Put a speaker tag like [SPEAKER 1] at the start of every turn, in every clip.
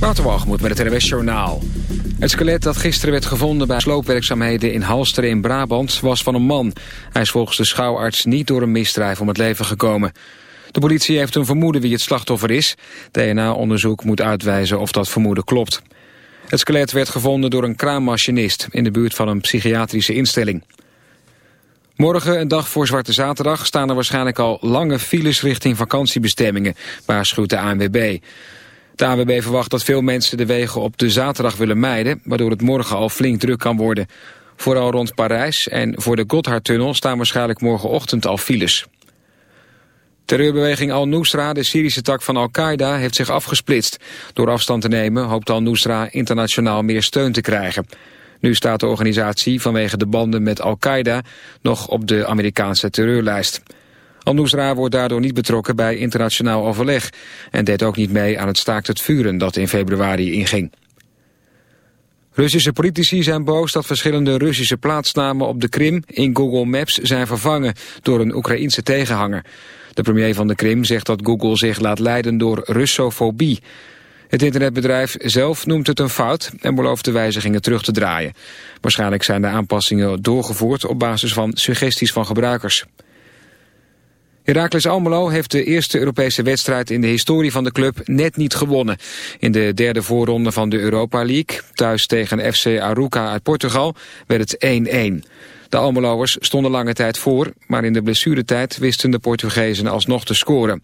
[SPEAKER 1] Waterwalgemoed met het RWS Journaal. Het skelet dat gisteren werd gevonden bij sloopwerkzaamheden in Halsteren in Brabant was van een man. Hij is volgens de schouwarts niet door een misdrijf om het leven gekomen. De politie heeft een vermoeden wie het slachtoffer is. DNA-onderzoek moet uitwijzen of dat vermoeden klopt. Het skelet werd gevonden door een kraammachinist in de buurt van een psychiatrische instelling. Morgen, een dag voor Zwarte Zaterdag, staan er waarschijnlijk al lange files richting vakantiebestemmingen, waarschuwt de ANWB. De ANWB verwacht dat veel mensen de wegen op de zaterdag willen mijden, waardoor het morgen al flink druk kan worden. Vooral rond Parijs en voor de Gotthardtunnel staan waarschijnlijk morgenochtend al files. Terreurbeweging Al-Nusra, de Syrische tak van Al-Qaeda, heeft zich afgesplitst. Door afstand te nemen hoopt Al-Nusra internationaal meer steun te krijgen. Nu staat de organisatie vanwege de banden met Al-Qaeda nog op de Amerikaanse terreurlijst. Al-Nusra wordt daardoor niet betrokken bij internationaal overleg... en deed ook niet mee aan het staakt het vuren dat in februari inging. Russische politici zijn boos dat verschillende Russische plaatsnamen op de Krim in Google Maps zijn vervangen door een Oekraïense tegenhanger. De premier van de Krim zegt dat Google zich laat leiden door Russofobie. Het internetbedrijf zelf noemt het een fout en belooft de wijzigingen terug te draaien. Waarschijnlijk zijn de aanpassingen doorgevoerd op basis van suggesties van gebruikers. Heracles Almelo heeft de eerste Europese wedstrijd in de historie van de club net niet gewonnen. In de derde voorronde van de Europa League, thuis tegen FC Aruca uit Portugal, werd het 1-1. De Almeloers stonden lange tijd voor, maar in de blessuretijd wisten de Portugezen alsnog te scoren.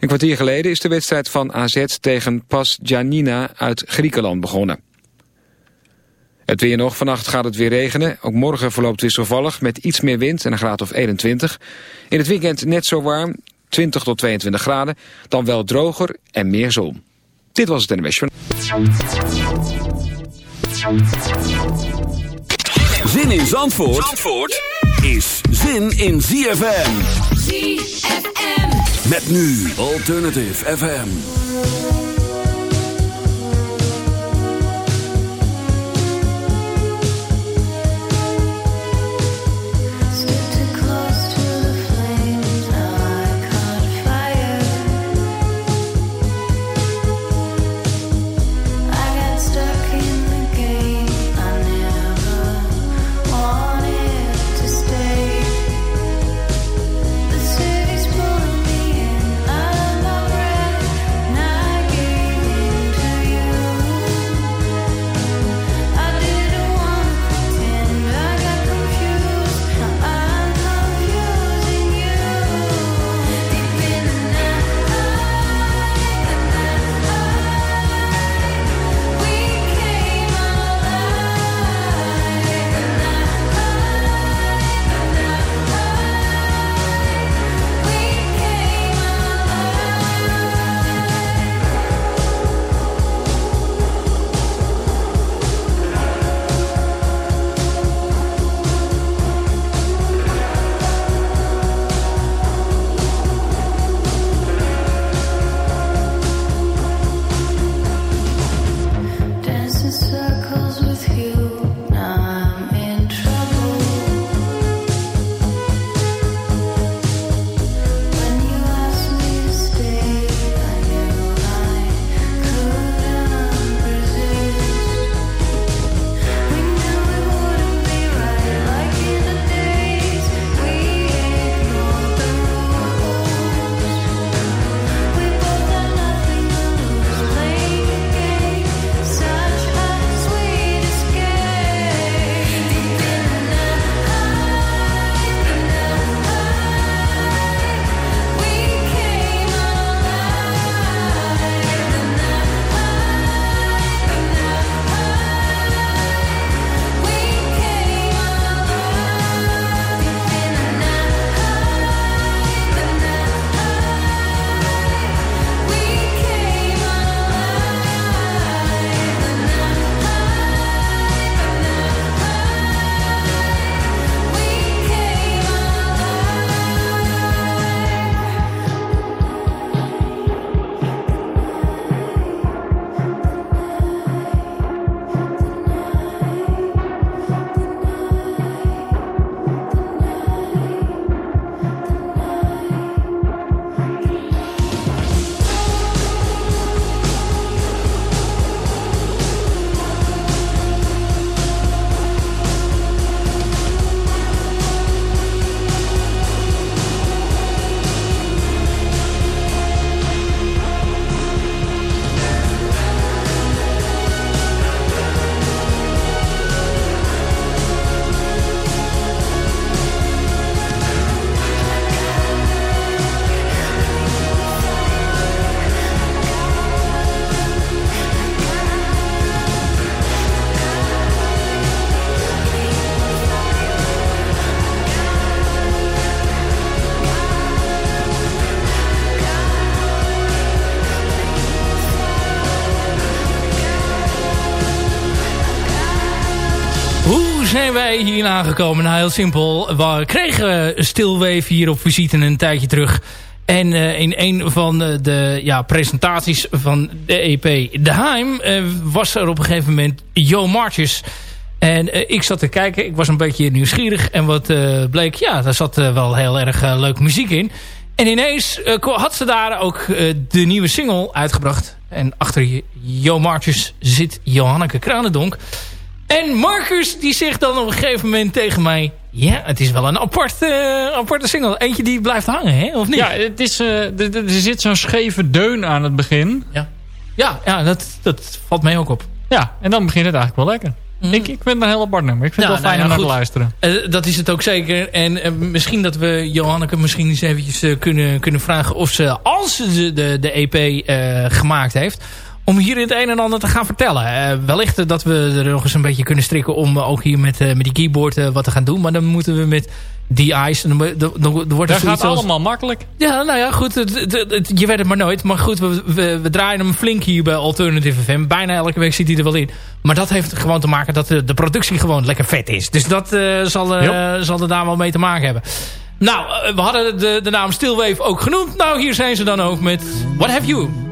[SPEAKER 1] Een kwartier geleden is de wedstrijd van AZ tegen Pas Janina uit Griekenland begonnen. Het weer nog. Vannacht gaat het weer regenen. Ook morgen verloopt wisselvallig met iets meer wind en een graad of 21. In het weekend net zo warm, 20 tot 22 graden. Dan wel droger en meer zon. Dit was het NMS
[SPEAKER 2] Zin in Zandvoort, Zandvoort is zin in ZFM.
[SPEAKER 3] ZFM.
[SPEAKER 2] Met nu Alternative FM.
[SPEAKER 3] Zijn wij hier aangekomen? Nou, heel simpel. We kregen Stilwave hier op visite een tijdje terug. En uh, in een van de, de, ja, presentaties van de EP De Heim... Uh, was er op een gegeven moment Jo Marches. En ik zat te kijken. Ik was een beetje nieuwsgierig. En wat bleek, ja, daar zat wel heel erg leuke muziek in. En ineens had ze daar ook de nieuwe single uitgebracht. En achter Jo Marches zit Johanneke Kranendonk... En Marcus die zegt dan op een gegeven moment tegen mij... Ja, het is wel een apart, uh, aparte single. Eentje die blijft hangen, hè? Of niet?
[SPEAKER 4] Ja, het is, uh, er zit zo'n scheve deun aan het begin.
[SPEAKER 3] Ja, ja, ja dat, dat valt mij ook op.
[SPEAKER 4] Ja, en dan begint het eigenlijk wel lekker. Mm. Ik, ik vind het een heel apart nummer. Ik vind ja, het wel fijn nou, om naar te luisteren.
[SPEAKER 3] Uh, dat is het ook zeker. En misschien dat we Johanneke misschien eens eventjes kunnen, kunnen vragen... of ze, als ze de, de EP gemaakt heeft om hier het een en ander te gaan vertellen. Uh, wellicht dat we er nog eens een beetje kunnen strikken om ook hier met, uh, met die keyboard uh, wat te gaan doen. Maar dan moeten we met die ice. Dan, dan, dan wordt
[SPEAKER 4] het gaat allemaal makkelijk.
[SPEAKER 3] Ja, nou ja, goed. Het, het, je weet het maar nooit. Maar goed, we, we, we, draaien hem flink hier bij Alternative FM. Bijna elke week zit hij er wel in. Maar dat heeft gewoon te maken dat de, de productie gewoon lekker vet is. Dus dat zal, zal er daar wel mee te maken hebben. Nou, we hadden de, de naam Stillwave ook genoemd. Nou, hier zijn ze dan ook met What Have You?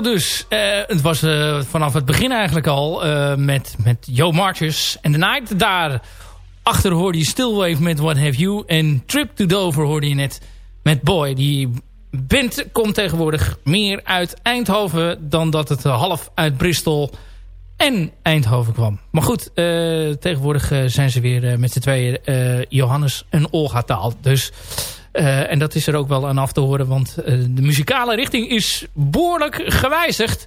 [SPEAKER 3] Dus. het was vanaf het begin eigenlijk al met, met Joe Marches en The Night. Daar achter hoorde je Stillwave met What Have You. En Trip to Dover hoorde je net met Boy. Die band komt tegenwoordig meer uit Eindhoven... dan dat het half uit Bristol en Eindhoven kwam. Maar goed, tegenwoordig zijn ze weer met z'n tweeën Johannes en Olga taal. Dus, en dat is er ook wel aan af te horen, want de muzikale richting is behoorlijk gewijzigd.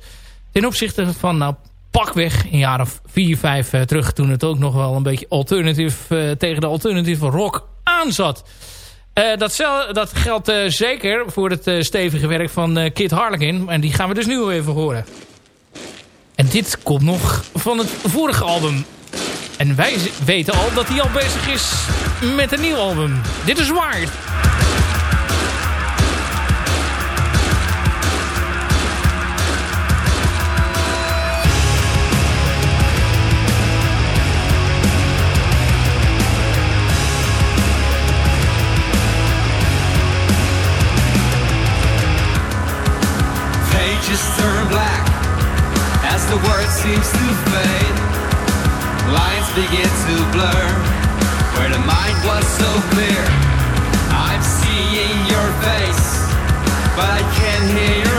[SPEAKER 3] Ten opzichte van nou, pakweg een jaar of vier, vijf terug... toen het ook nog wel een beetje alternatief tegen de alternatieve rock aanzat. dat, dat geldt zeker voor het stevige werk van Kit Harlequin. En die gaan we dus nu even horen. En dit komt nog van het vorige album. En wij weten al dat hij al bezig is met een nieuw album. Dit is Wired.
[SPEAKER 5] Turn black as the word seems to fade. Lines begin to blur where the mind was so clear. I'm seeing your face, but I can't hear your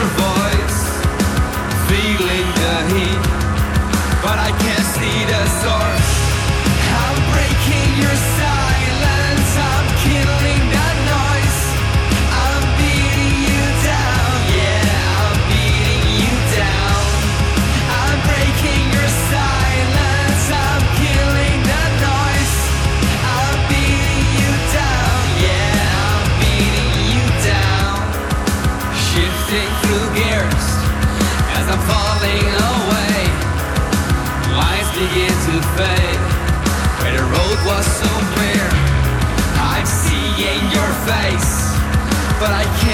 [SPEAKER 5] begin to fade where the road was so clear. I'm seeing your face, but I can't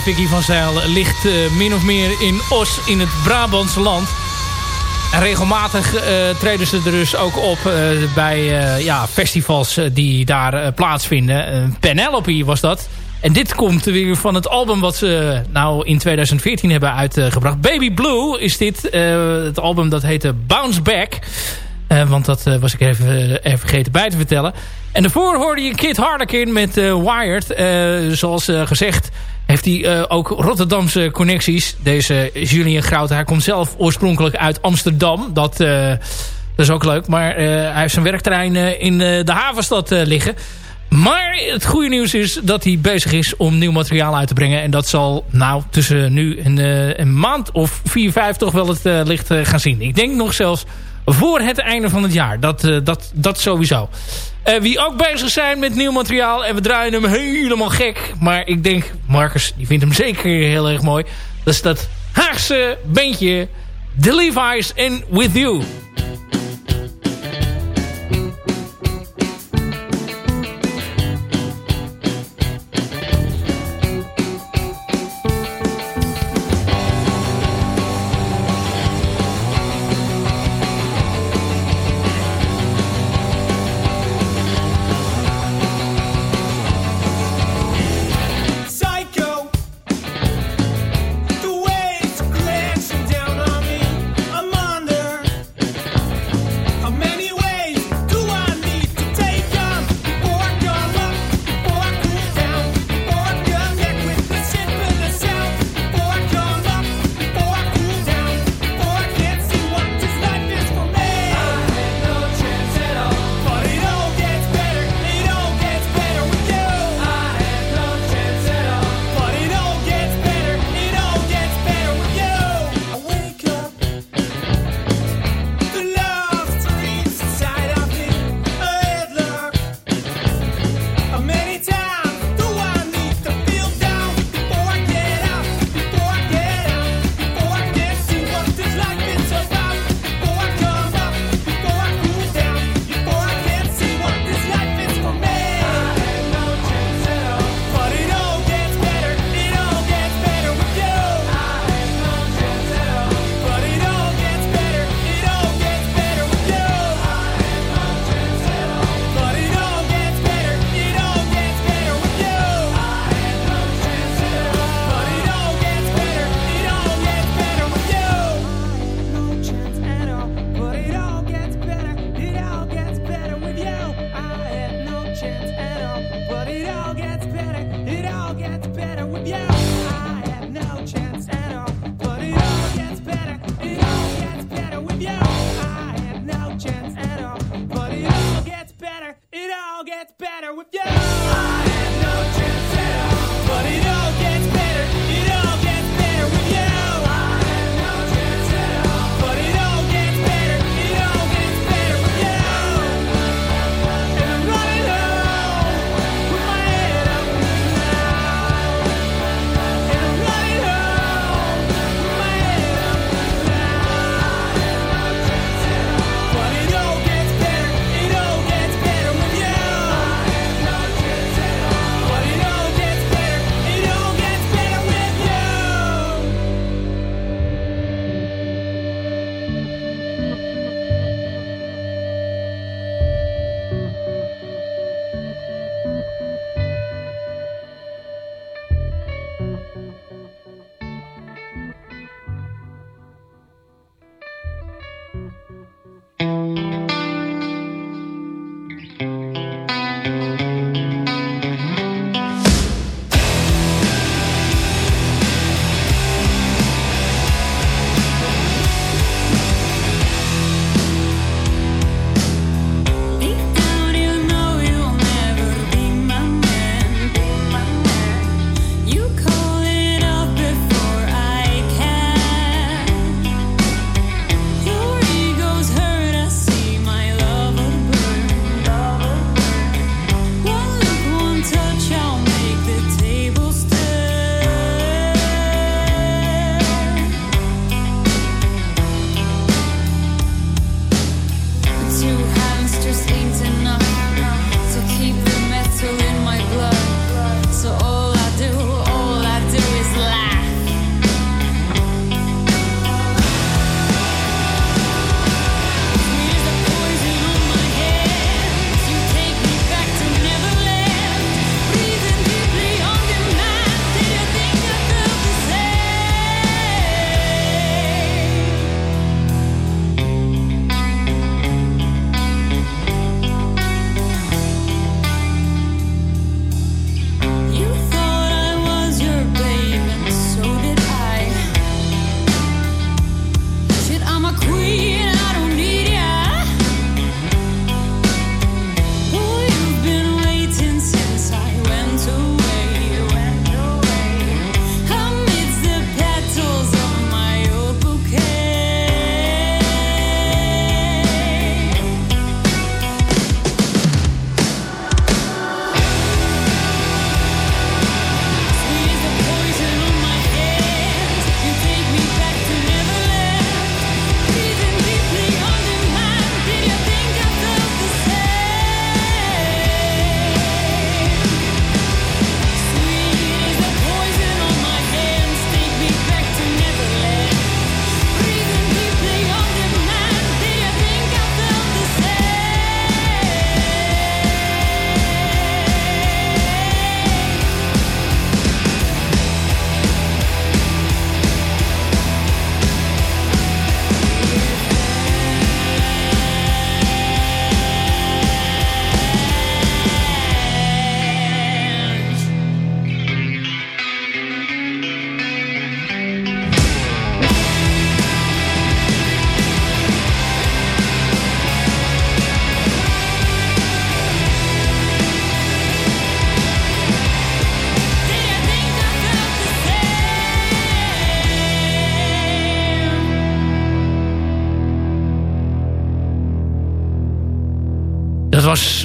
[SPEAKER 3] Vicky van Zijl ligt uh, min of meer in Os in het Brabantse land. En regelmatig uh, treden ze er dus ook op bij ja, festivals die daar plaatsvinden. Penelope was dat. En dit komt weer van het album wat ze nou in 2014 hebben uitgebracht. Baby Blue is dit. het album dat heette Bounce Back. want dat was ik even, even vergeten bij te vertellen. En daarvoor hoorde je Kid Harlequin met Wired. Zoals gezegd heeft hij ook Rotterdamse connecties. Deze Julian Grout, hij komt zelf oorspronkelijk uit Amsterdam. Dat, dat is ook leuk. Maar hij heeft zijn werkterrein in de havenstad liggen. Maar het goede nieuws is dat hij bezig is om nieuw materiaal uit te brengen. En dat zal nou tussen nu en een maand of vier, vijf toch wel het licht gaan zien. Ik denk nog zelfs voor het einde van het jaar. Dat, dat, dat sowieso. Uh, wie ook bezig zijn met nieuw materiaal. En we draaien hem helemaal gek. Maar ik denk, Marcus, die vindt hem zeker heel erg mooi. Dat is dat Haagse bandje The Levi's en With You.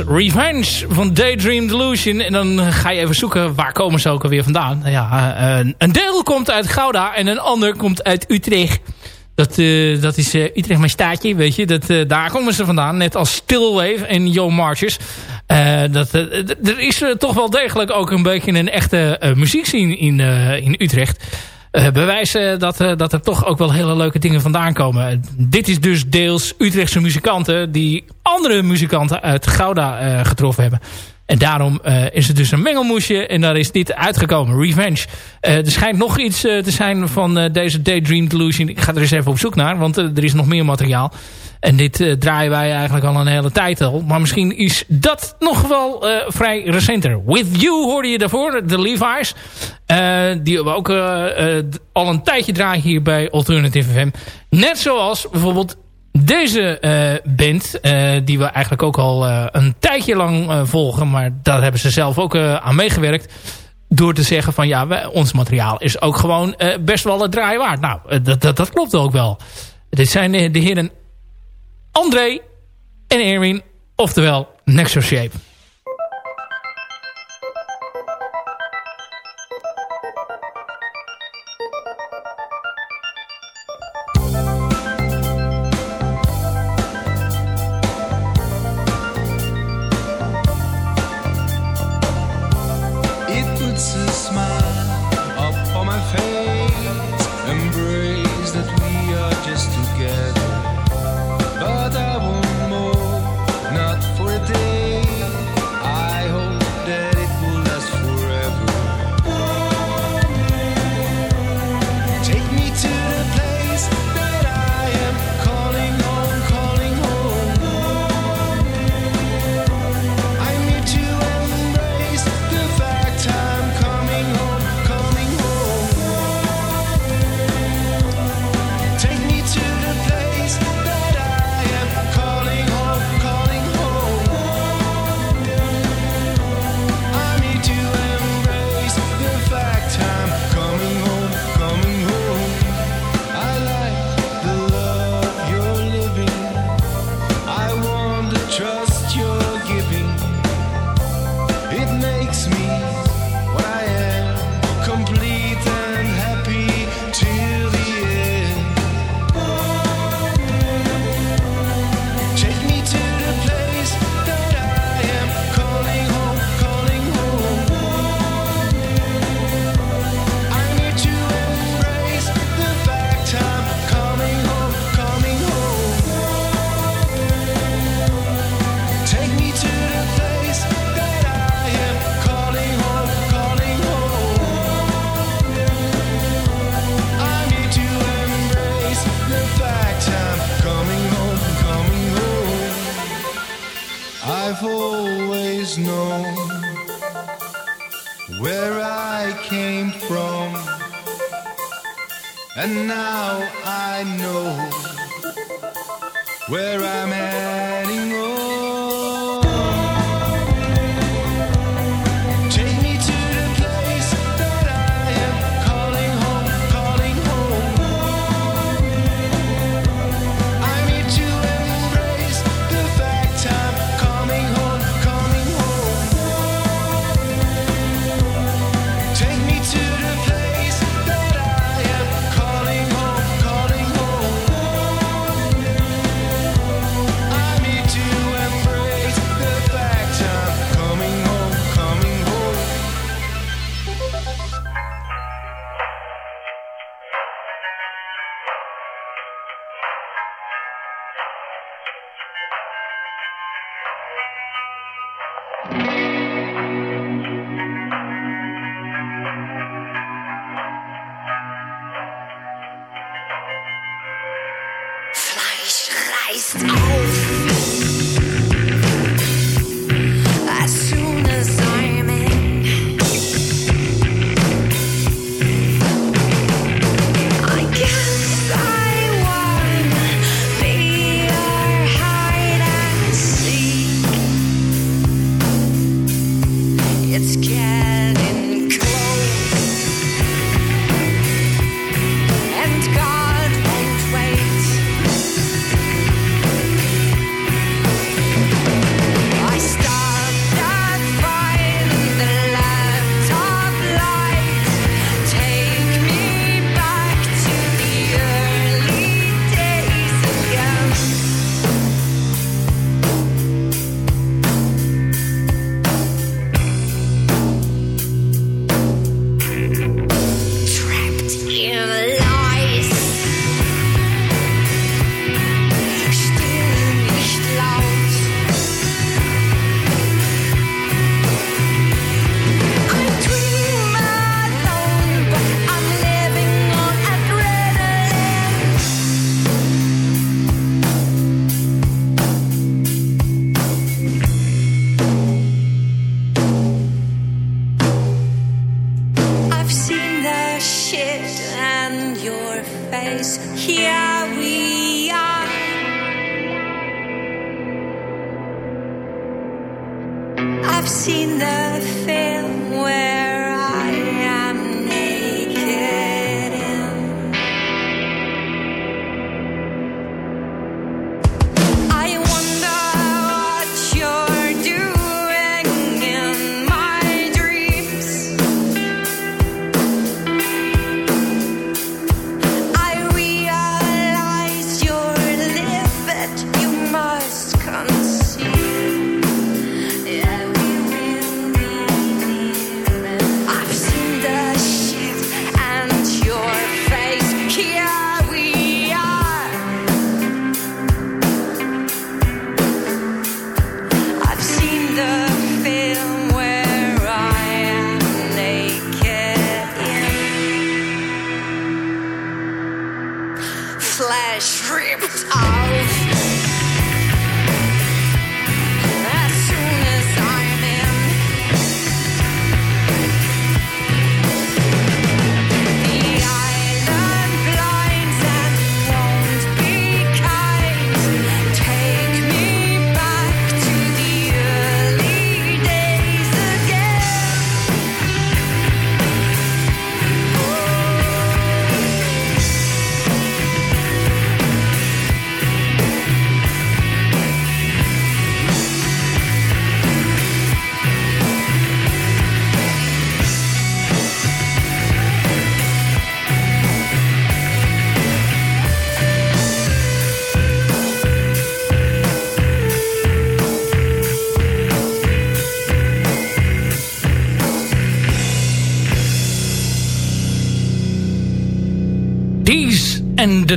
[SPEAKER 6] Revenge van Daydream Delusion. En dan ga je even zoeken, waar komen ze ook alweer vandaan? Nou ja, een, een deel komt uit Gouda en een ander komt uit Utrecht. Dat, uh, dat is Utrecht mijn staatje, weet je. Dat, daar komen ze vandaan. Net als Stillwave en Yo Marches. dat, er is toch wel degelijk ook een beetje een echte muziekscene in, in Utrecht. Bewijzen dat, dat er toch ook wel hele leuke dingen vandaan komen. Dit is dus deels Utrechtse muzikanten... die andere muzikanten uit Gouda getroffen hebben. En daarom is het dus een mengelmoesje. En daar is dit uitgekomen. Revenge. Er schijnt nog iets te zijn van deze Daydream Delusion. Ik ga er eens even op zoek naar. Want er is nog meer materiaal. En dit draaien wij eigenlijk al een hele tijd al. Maar misschien is dat nog wel vrij recenter. With You hoorde je daarvoor. De Levi's. die we ook al een tijdje draaien hier bij Alternative FM. Net zoals bijvoorbeeld deze band, die we eigenlijk ook al een tijdje lang volgen... maar daar hebben ze zelf ook aan meegewerkt... door te zeggen van ja, ons materiaal is ook gewoon best wel het draaien waard. Nou, dat, dat, dat klopt ook wel. Dit zijn de heren André en Erwin, oftewel Nexus Shape.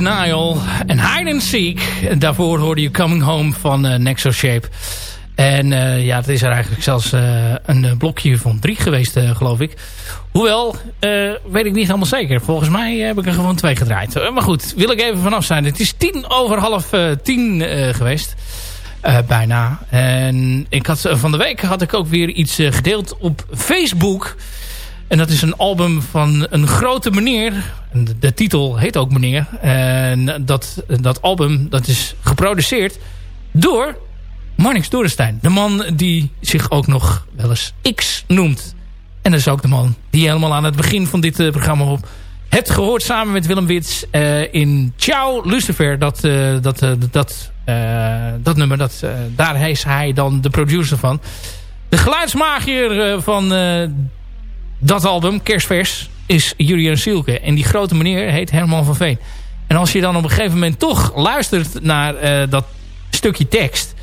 [SPEAKER 3] Denial en Hide and Seek. En daarvoor hoorde je Coming Home van uh, Nexo Shape. En uh, ja, het is er eigenlijk zelfs uh, een blokje van drie geweest, geloof ik. Hoewel, weet ik niet helemaal zeker. Volgens mij heb ik er gewoon twee gedraaid. maar goed, wil ik even vanaf zijn. Het is tien over half tien geweest. bijna. En ik had, van de week had ik ook weer iets gedeeld op Facebook... En dat is een album van een grote meneer. De, titel heet ook meneer. En dat, dat album dat is geproduceerd door Marnix Dorenstein. De man die zich ook nog wel eens X noemt. En dat is ook de man die helemaal aan het begin van dit uh, programma op hebt gehoord samen met Willem Wits uh, in Ciao Lucifer. Dat, uh, dat, dat, dat nummer, dat, daar is hij dan de producer van. De geluidsmagier van dat album, Kerstvers, is Julian Sielke. En die grote meneer heet Herman van Veen. En als je dan op een gegeven moment toch luistert naar uh, dat stukje tekst...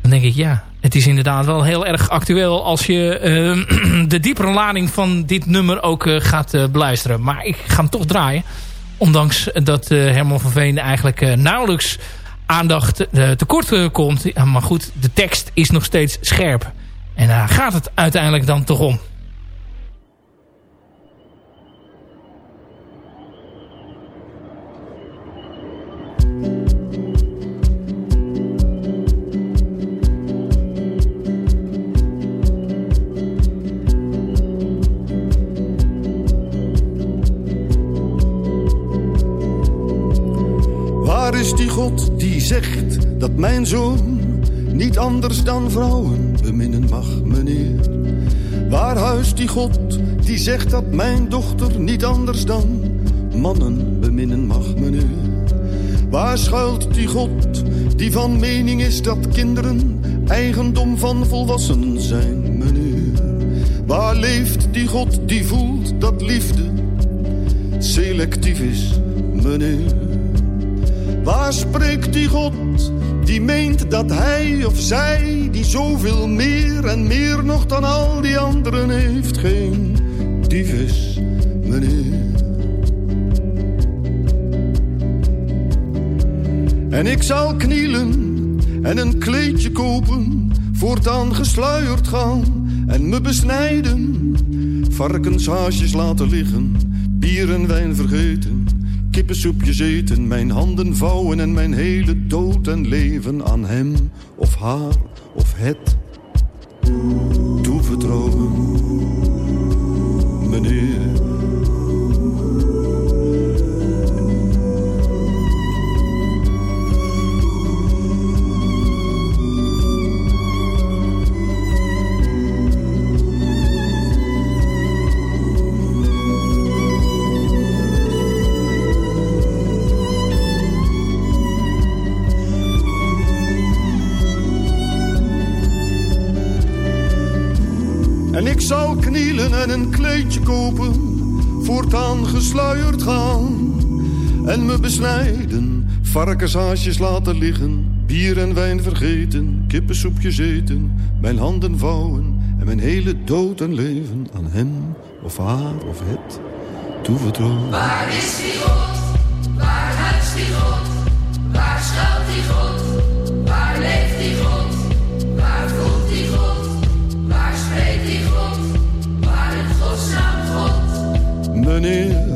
[SPEAKER 3] dan denk ik, ja, het is inderdaad wel heel erg actueel... als je uh, de diepere lading van dit nummer ook uh, gaat beluisteren. Maar ik ga hem toch draaien. Ondanks dat Herman van Veen eigenlijk nauwelijks aandacht tekort komt. maar goed, de tekst is nog steeds scherp. En daar gaat het uiteindelijk dan toch om.
[SPEAKER 7] Zegt dat mijn zoon niet anders dan vrouwen beminnen mag, meneer? Waar huist die God die zegt dat mijn dochter niet anders dan mannen beminnen mag, meneer? Waar schuilt die God die van mening is dat kinderen eigendom van volwassenen zijn, meneer? Waar leeft die God die voelt dat liefde selectief is, meneer? Waar spreekt die God die meent dat hij of zij... die zoveel meer en meer nog dan al die anderen heeft... geen dief is, meneer. En ik zal knielen en een kleedje kopen... voortaan gesluierd gaan en me besnijden. Varkenshaasjes laten liggen, bier en wijn vergeten kippensoepjes eten, mijn handen vouwen en mijn hele dood en leven aan hem of haar of het toevertrouwen. Meneer, en een kleedje kopen, voortaan gesluierd gaan. En me besnijden, varkenshaasjes laten liggen, bier en wijn vergeten, kippensoepjes eten, mijn handen vouwen en mijn hele dood en leven aan hem of haar of het toevertrouwen.
[SPEAKER 8] Waar is die God? Waar huist die God? Waar schuilt die God? Waar leeft die God? God?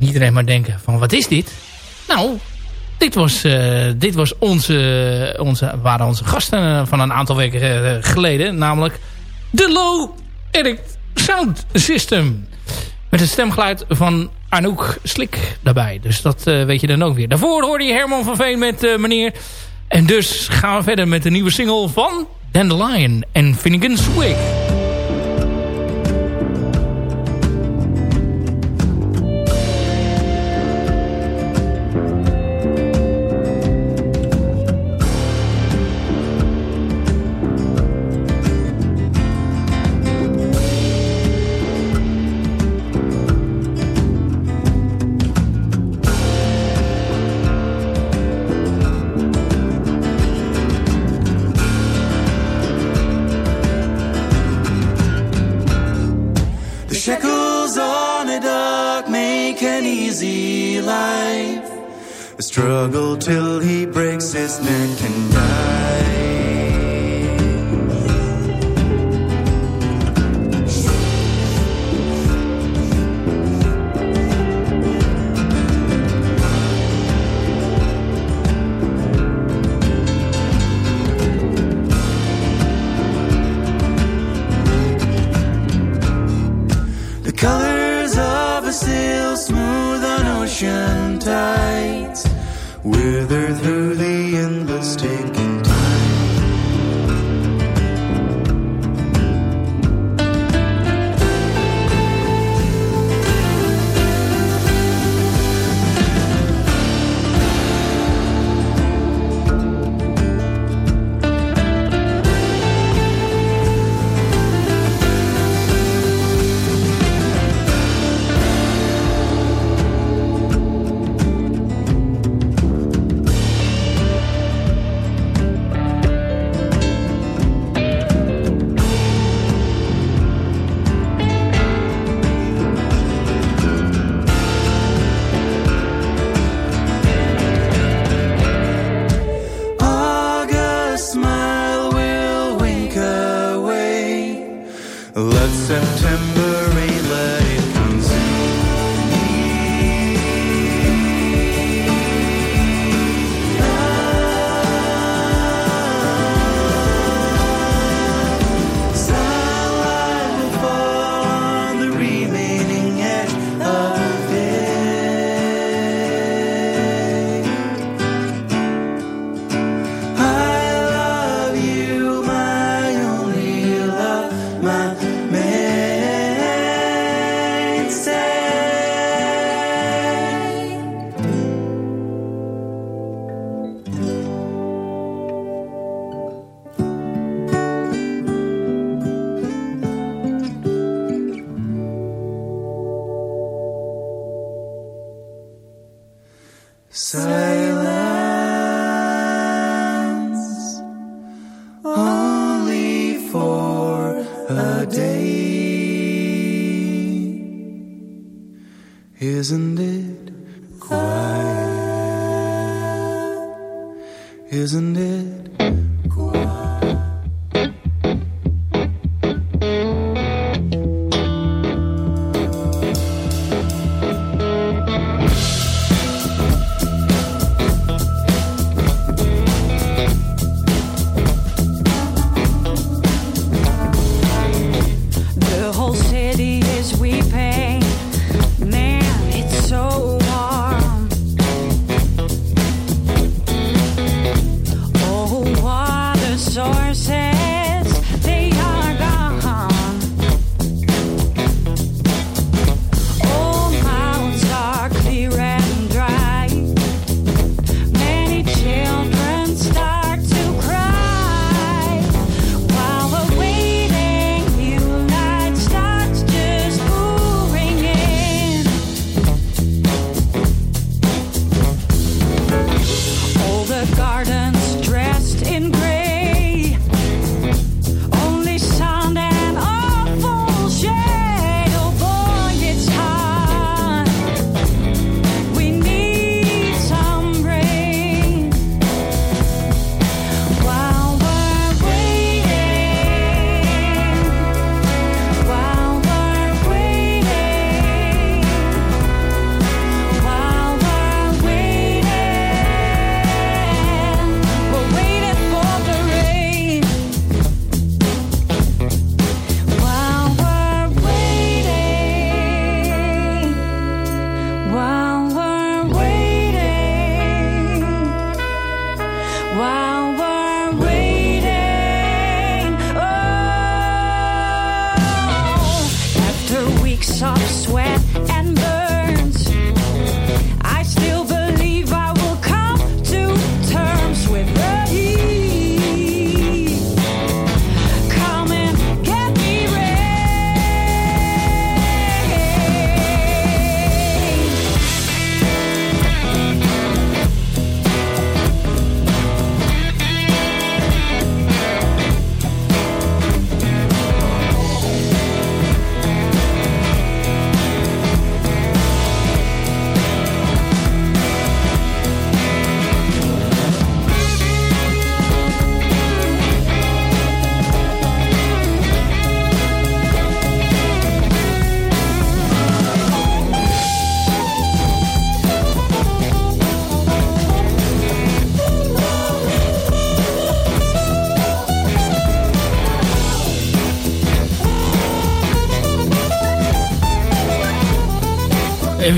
[SPEAKER 3] Iedereen maar denken van wat is dit? Nou, dit was, uh, dit was onze, onze, waren onze gasten van een aantal weken geleden. Namelijk de Low Eric Sound System. Met het stemgeluid van Anouk Slik daarbij. Dus dat weet je dan ook weer. Daarvoor hoorde je Herman van Veen met meneer. En dus gaan we verder met de nieuwe single van Dandelion en Finnegan's Wig.
[SPEAKER 9] Struggle till he breaks his neck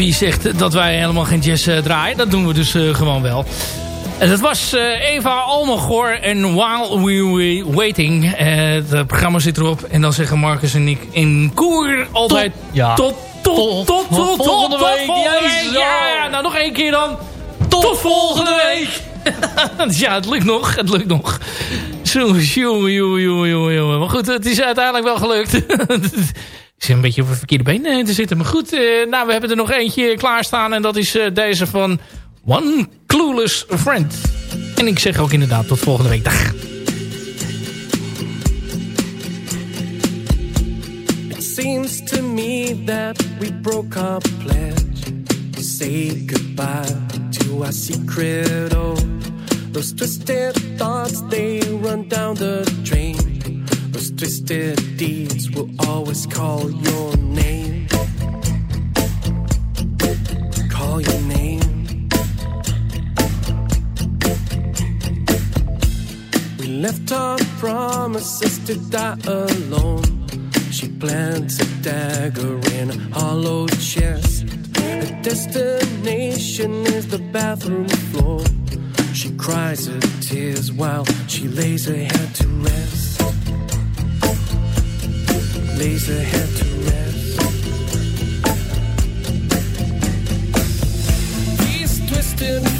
[SPEAKER 3] wie zegt dat wij helemaal geen jazz eh, draaien? Dat doen we dus eh, gewoon wel. En dat was eh, Eva Almagor en While We Were Waiting. Het programma zit erop. En dan zeggen Marcus en ik in koer altijd...
[SPEAKER 4] ja.
[SPEAKER 3] Tot, tot, tot, tot, tot, tot,
[SPEAKER 4] volgende week.
[SPEAKER 3] volgende. Ja, nou nog één keer dan. Tot, volgende week. Ja, het lukt nog. Het lukt nog. Zo, jongen, jongen, jongen, jongen, jongen. Maar goed, het is uiteindelijk wel gelukt. Een beetje op het verkeerde been eh, te zitten. Maar goed, eh, nou, we hebben er nog eentje klaarstaan. En dat is eh, deze van One Clueless Friend. En ik zeg ook inderdaad tot volgende week. Dag.
[SPEAKER 6] It seems to me that we broke our pledge. Say goodbye to our secret. Oh, those twisted thoughts, they run down the drain. Twisted deeds will always call your name. Call your name. We left our promises to die alone. She plants a dagger in a hollow chest. Her destination is the bathroom floor. She cries her tears while she lays her head to rest. Lays her head to rest. These twisted